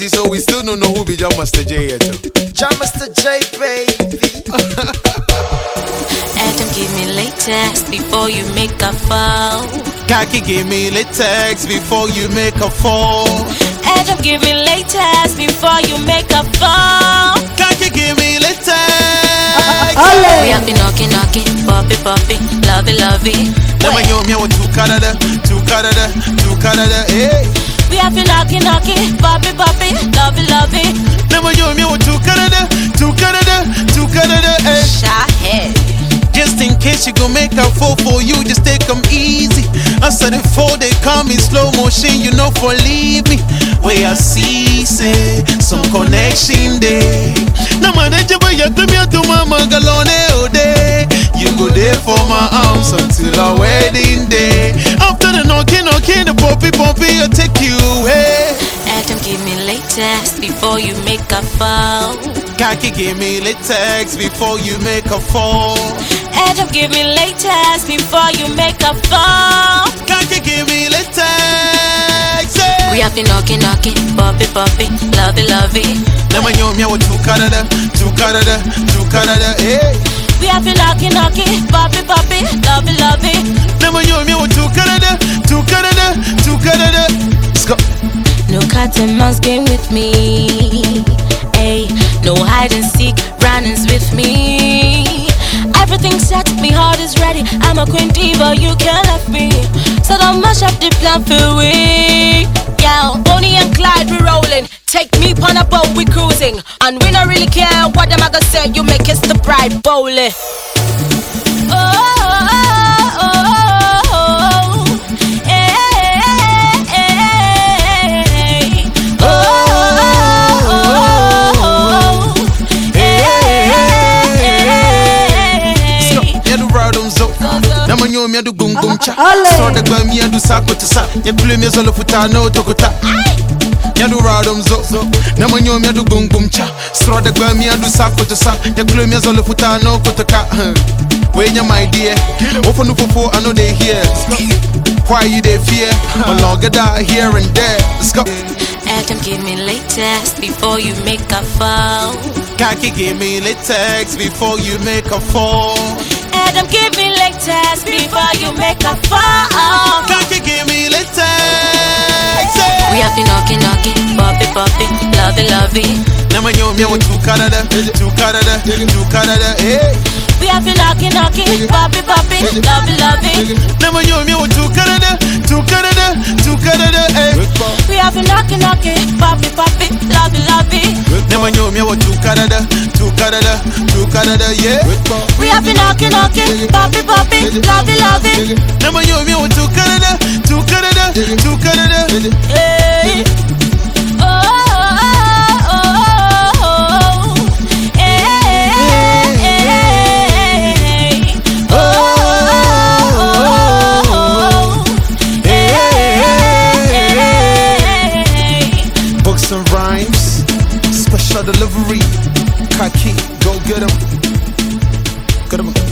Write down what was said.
see, so we still don't know who be John Master J yet. John Mr. J, baby. Adam, give me latex before you make a foul. Kaki give me latex before you make a fall. Adam, give me latex before you make a foul. Kaki give me latex. We have been knocking, knocking, poppy, poppy, lovey, lovey. Never you me with two Canada, two Canada, two Canada, hey. We have been knocking, knocking, poppy, poppy, lovey, lovey. Never you me with two Canada, two Canada, two Canada, eh. hey. Shahead. Just in case you gon' make a fall for you, just take 'em easy. I said it before they come in slow motion, you know for leave me. Where I see say some connection there. Now man, I jabba ya to me to mama galone ode. Oh, you go there for my arms until our wedding day. Before you make a foul. Kaki give me latex before you make a fall. Adam, give me latex before you make a foul. Kaki give me latex. Hey. We have been knocking, knocking, poppy, poppy, lovey, lovey. Never knew me with two Canada, two Canada, two Canada, hey. We have been knocking, knocking, poppy, poppy, No cat and mouse game with me. Hey, no hide and seek, runnings with me. Everything's set, me heart is ready. I'm a queen diva, you can't left me. So don't mash up the plan for we. Yeah, Bonnie and Clyde, we rolling. Take me on a boat, we cruising. And we don't really care what them I say. You make us the bride bowling. Rhythms up. Never knew me do boom boom cha. So the gba me do sako to sa. Yeah, play me solo futa no tokota. Yeah, do rhythms up. Never knew me do boom boom cha. So the gba me do sako to sa. Yeah, play me solo futa no kotoka. When you my dear, open up for I know they hear. Why you they fear? No longer die here and there. Let's go. Adam, give me latex before you make a foul. Kaki give me latex before you make a fall. Adam, give me latex before you make a foul. Kaki give me latex. We have been knocking, knocking, poppy, poppy, lovey, lovey. Never knew me with two Canada, two Canada, two Canada, hey. We have been knocking, knocking, poppy, poppy, lovey, lovey. Never knew me with two Canada, two Canada, two Canada, hey. We have been knocking, knocking, poppy, poppy, lovey, lovey. Canada, two Canada, yeah. We have been knocking, knocking, poppy, lovey, lovey. Never knew me with two Canada, two Canada, two Canada. Hey. Oh, oh, oh, oh. oh, oh, oh. Hey, hey. Oh, oh, oh, oh. Hey. Books and rhymes, special delivery. Kaki, go get 'em. Get 'em.